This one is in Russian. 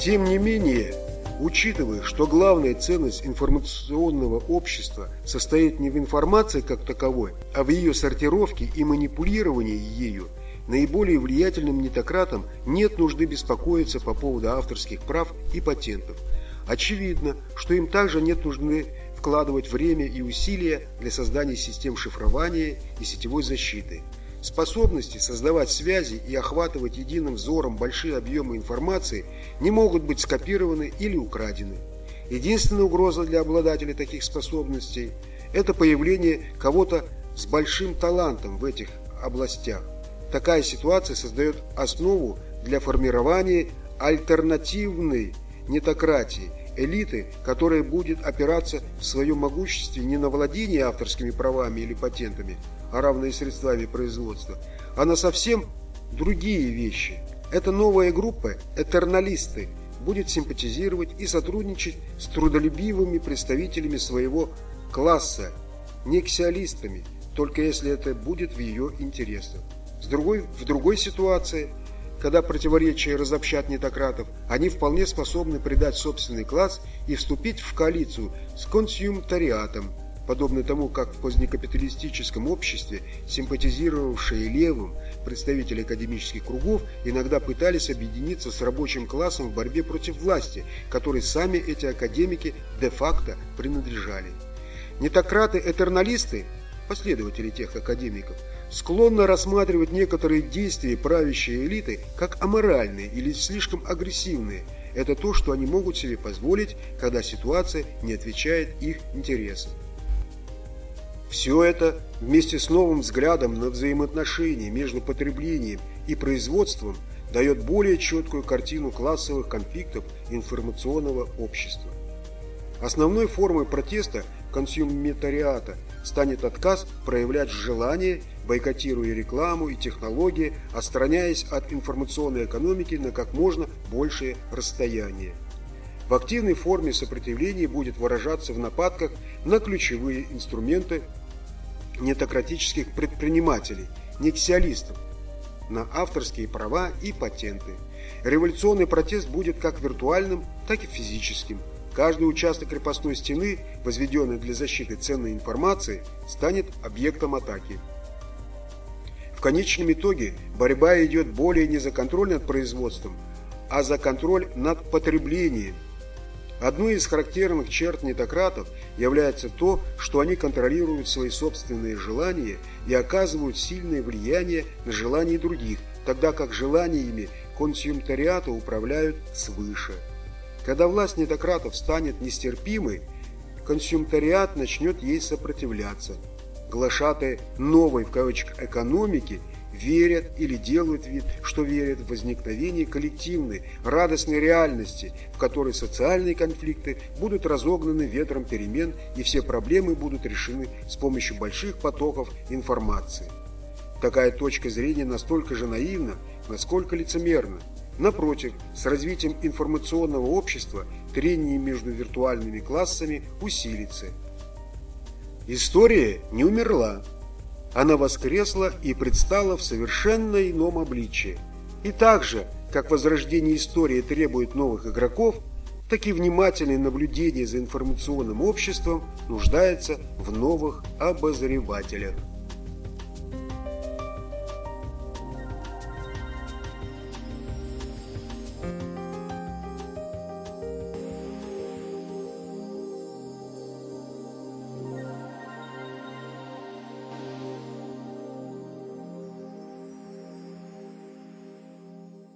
Тем не менее, учитывая, что главная ценность информационного общества состоит не в информации как таковой, а в ее сортировке и манипулировании ею, наиболее влиятельным нетократам нет нужды беспокоиться по поводу авторских прав и патентов. Очевидно, что им также нет нужды вкладывать время и усилия для создания систем шифрования и сетевой защиты. Способности создавать связи и охватывать единым взором большие объемы информации не могут быть скопированы или украдены. Единственная угроза для обладателей таких способностей – это появление кого-то с большим талантом в этих областях. Такая ситуация создает основу для формирования альтернативной нетократии, элиты, которая будет опираться в своем могуществе не на владение авторскими правами или патентами, а равные средствами производства, а на совсем другие вещи. Эта новая группа, этерналисты, будет симпатизировать и сотрудничать с трудолюбивыми представителями своего класса, нексиалистами, только если это будет в ее интересах. С другой, в другой ситуации – когда противоречия разобщат нетократов, они вполне способны предать собственный класс и вступить в коалицию с консюмтариатом, подобно тому, как в позднекапиталистическом обществе симпатизировавшие левым представители академических кругов иногда пытались объединиться с рабочим классом в борьбе против власти, которой сами эти академики де-факто принадлежали. Нетократы-этерналисты, последователи тех академиков, склонна рассматривать некоторые действия правящей элиты как аморальные или слишком агрессивные. Это то, что они могут себе позволить, когда ситуация не отвечает их интересам. Все это вместе с новым взглядом на взаимоотношения между потреблением и производством дает более четкую картину классовых конфликтов информационного общества. Основной формой протеста консюмитариата станет отказ проявлять желание бойкотируя рекламу и технологии, отстраняясь от информационной экономики на как можно большее расстояние. В активной форме сопротивление будет выражаться в нападках на ключевые инструменты нетократических предпринимателей, нексиалистов, на авторские права и патенты. Революционный протест будет как виртуальным, так и физическим. Каждый участок крепостной стены, возведенный для защиты ценной информации, станет объектом атаки. В конечном итоге борьба идет более не за контроль над производством, а за контроль над потреблением. Одной из характерных черт нетократов является то, что они контролируют свои собственные желания и оказывают сильное влияние на желания других, тогда как желаниями консюмтариата управляют свыше. Когда власть нетократов станет нестерпимой, консюмтариат начнет ей сопротивляться – глашатые новой в кавычках экономики верят или делают вид, что верят в возникновение коллективной, радостной реальности, в которой социальные конфликты будут разогнаны ветром перемен и все проблемы будут решены с помощью больших потоков информации. Такая точка зрения настолько же наивна, насколько лицемерна. Напротив, с развитием информационного общества трение между виртуальными классами усилится – История не умерла. Она воскресла и предстала в совершенно ином обличии. И так же, как возрождение истории требует новых игроков, так и внимательное наблюдение за информационным обществом нуждается в новых обозревателях.